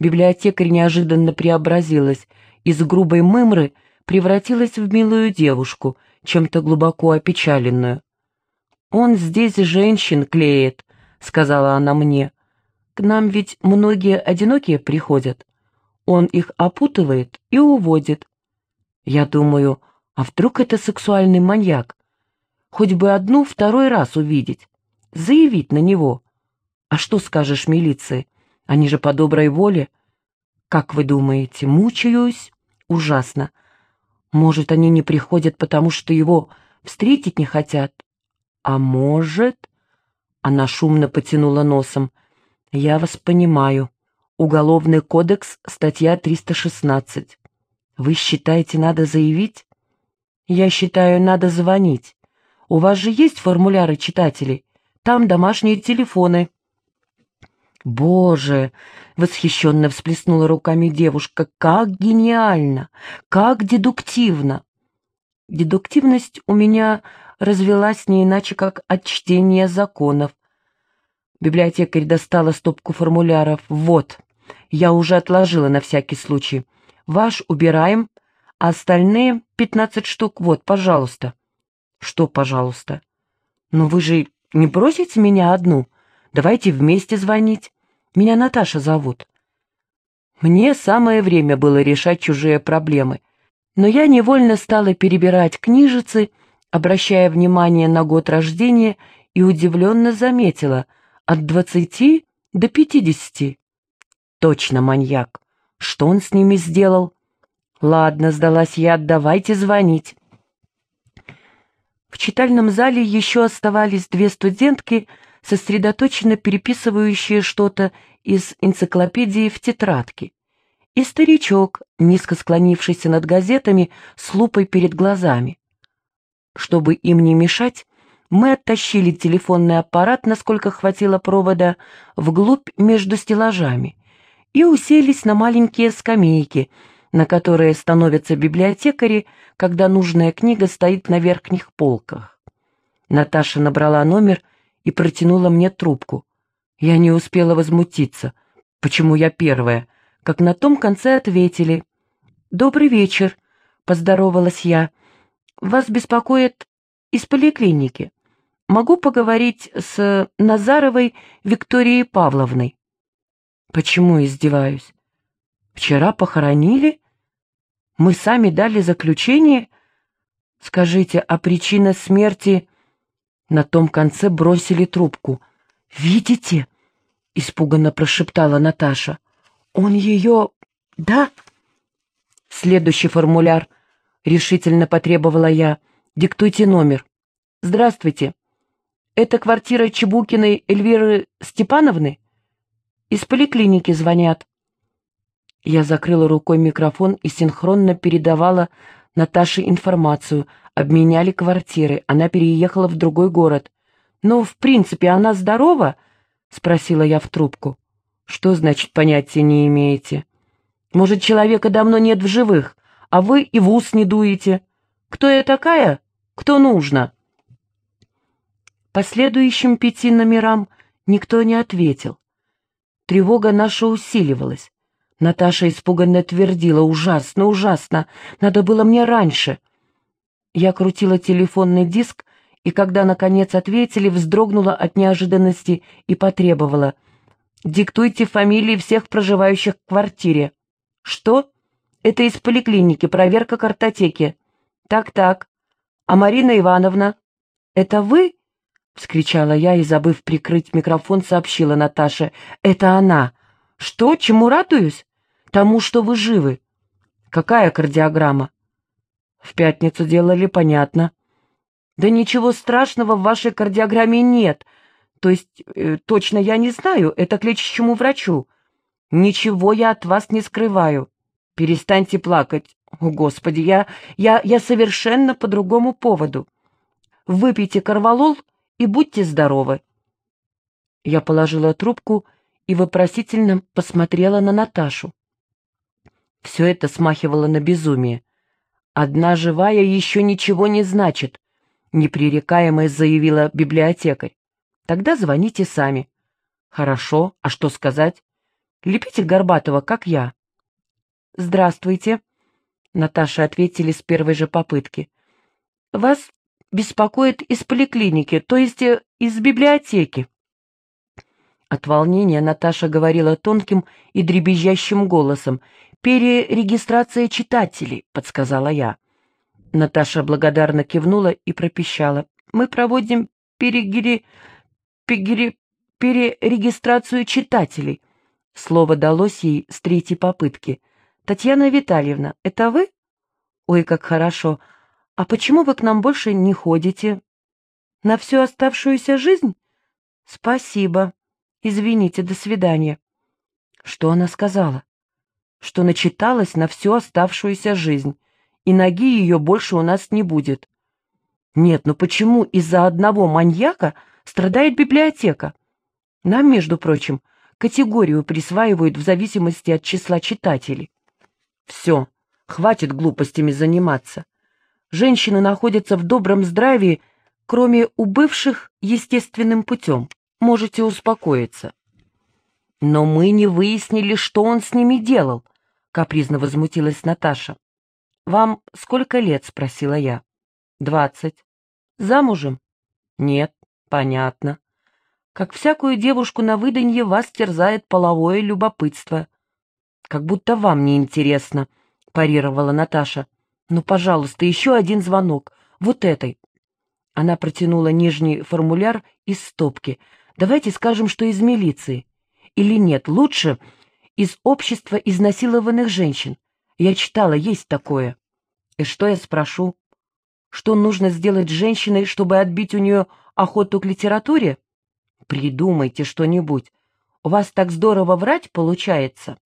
Библиотекарь неожиданно преобразилась, из грубой мымры превратилась в милую девушку, чем-то глубоко опечаленную. «Он здесь женщин клеит», — сказала она мне. «К нам ведь многие одинокие приходят. Он их опутывает и уводит. Я думаю, а вдруг это сексуальный маньяк? Хоть бы одну второй раз увидеть, заявить на него. А что скажешь милиции? Они же по доброй воле. Как вы думаете, мучаюсь? Ужасно. Может, они не приходят, потому что его встретить не хотят? А может... Она шумно потянула носом. Я вас понимаю. Уголовный кодекс, статья 316. Вы считаете, надо заявить? Я считаю, надо звонить. У вас же есть формуляры читателей? Там домашние телефоны. Боже, восхищенно всплеснула руками девушка, как гениально, как дедуктивно. Дедуктивность у меня развелась не иначе, как от чтения законов. Библиотекарь достала стопку формуляров. Вот, я уже отложила на всякий случай. Ваш убираем, а остальные пятнадцать штук вот, пожалуйста. Что, пожалуйста? Ну вы же не бросите меня одну? Давайте вместе звонить. Меня Наташа зовут. Мне самое время было решать чужие проблемы, но я невольно стала перебирать книжицы, обращая внимание на год рождения и удивленно заметила от двадцати до пятидесяти. Точно маньяк. Что он с ними сделал? Ладно, сдалась я, давайте звонить. В читальном зале еще оставались две студентки, сосредоточенно переписывающие что-то из энциклопедии в тетрадке, и старичок, низко склонившийся над газетами с лупой перед глазами. Чтобы им не мешать, мы оттащили телефонный аппарат, насколько хватило провода, вглубь между стеллажами и уселись на маленькие скамейки, на которые становятся библиотекари, когда нужная книга стоит на верхних полках. Наташа набрала номер и протянула мне трубку. Я не успела возмутиться. Почему я первая? Как на том конце ответили. «Добрый вечер», — поздоровалась я. «Вас беспокоит из поликлиники. Могу поговорить с Назаровой Викторией Павловной?» Почему издеваюсь? Вчера похоронили? Мы сами дали заключение? Скажите, а причина смерти... На том конце бросили трубку. «Видите?» — испуганно прошептала Наташа. «Он ее... да?» «Следующий формуляр», — решительно потребовала я. «Диктуйте номер». «Здравствуйте. Это квартира Чебукиной Эльвиры Степановны?» Из поликлиники звонят. Я закрыла рукой микрофон и синхронно передавала Наташе информацию. Обменяли квартиры, она переехала в другой город. «Но, в принципе, она здорова?» — спросила я в трубку. «Что значит понятия не имеете? Может, человека давно нет в живых, а вы и в ус не дуете? Кто я такая? Кто нужно?» По следующим пяти номерам никто не ответил. Тревога наша усиливалась. Наташа испуганно твердила «Ужасно, ужасно! Надо было мне раньше!» Я крутила телефонный диск, и когда, наконец, ответили, вздрогнула от неожиданности и потребовала «Диктуйте фамилии всех проживающих в квартире». «Что?» «Это из поликлиники, проверка картотеки». «Так-так. А Марина Ивановна?» «Это вы?» — вскричала я и, забыв прикрыть микрофон, сообщила Наташе. «Это она!» «Что? Чему радуюсь?» «Тому, что вы живы». «Какая кардиограмма?» «В пятницу делали, понятно». «Да ничего страшного в вашей кардиограмме нет. То есть, э, точно я не знаю, это к лечащему врачу. Ничего я от вас не скрываю. Перестаньте плакать. О, Господи, я, я, я совершенно по другому поводу. Выпейте корвалол и будьте здоровы. Я положила трубку и вопросительно посмотрела на Наташу. Все это смахивало на безумие. «Одна живая еще ничего не значит», — непререкаемо заявила библиотекарь. «Тогда звоните сами». «Хорошо, а что сказать?» Лепите Горбатова, как я». «Здравствуйте», — Наташа ответили с первой же попытки. «Вас беспокоит из поликлиники, то есть э, из библиотеки». От волнения Наташа говорила тонким и дребезжащим голосом. «Перерегистрация читателей», — подсказала я. Наташа благодарно кивнула и пропищала. «Мы проводим перегири... перегири... перерегистрацию читателей». Слово далось ей с третьей попытки. «Татьяна Витальевна, это вы?» «Ой, как хорошо. А почему вы к нам больше не ходите?» «На всю оставшуюся жизнь?» «Спасибо. Извините, до свидания». Что она сказала? Что начиталась на всю оставшуюся жизнь, и ноги ее больше у нас не будет. Нет, ну почему из-за одного маньяка страдает библиотека? Нам, между прочим, категорию присваивают в зависимости от числа читателей. Все, хватит глупостями заниматься. Женщины находятся в добром здравии, кроме убывших естественным путем. Можете успокоиться. Но мы не выяснили, что он с ними делал, капризно возмутилась Наташа. Вам сколько лет? спросила я. Двадцать. Замужем? Нет, понятно. Как всякую девушку на выданье вас терзает половое любопытство. Как будто вам не интересно, парировала Наташа. Ну, пожалуйста, еще один звонок. Вот этой. Она протянула нижний формуляр из стопки. Давайте скажем, что из милиции. Или нет, лучше из общества изнасилованных женщин. Я читала, есть такое. И что я спрошу? Что нужно сделать женщиной, чтобы отбить у нее охоту к литературе? Придумайте что-нибудь. У вас так здорово врать получается.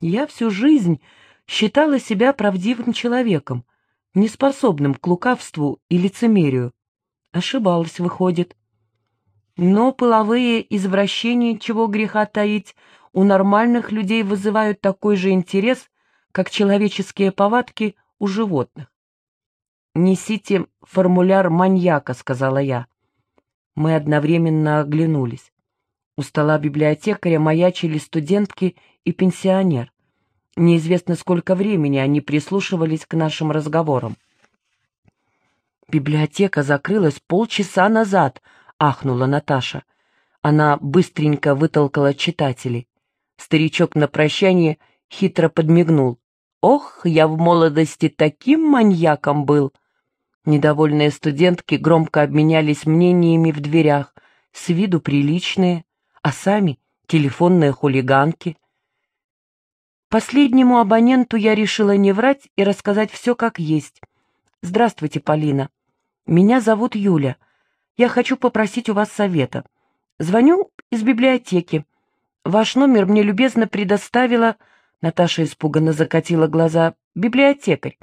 Я всю жизнь считала себя правдивым человеком, неспособным к лукавству и лицемерию. Ошибалась, выходит. Но половые извращения, чего греха таить, у нормальных людей вызывают такой же интерес, как человеческие повадки у животных. «Несите формуляр маньяка», — сказала я. Мы одновременно оглянулись. У стола библиотекаря маячили студентки и пенсионер. Неизвестно, сколько времени они прислушивались к нашим разговорам. «Библиотека закрылась полчаса назад», — ахнула Наташа. Она быстренько вытолкала читателей. Старичок на прощание хитро подмигнул. «Ох, я в молодости таким маньяком был!» Недовольные студентки громко обменялись мнениями в дверях, с виду приличные, а сами телефонные хулиганки. Последнему абоненту я решила не врать и рассказать все как есть. «Здравствуйте, Полина. Меня зовут Юля. Я хочу попросить у вас совета. Звоню из библиотеки. Ваш номер мне любезно предоставила...» Наташа испуганно закатила глаза. «Библиотекарь.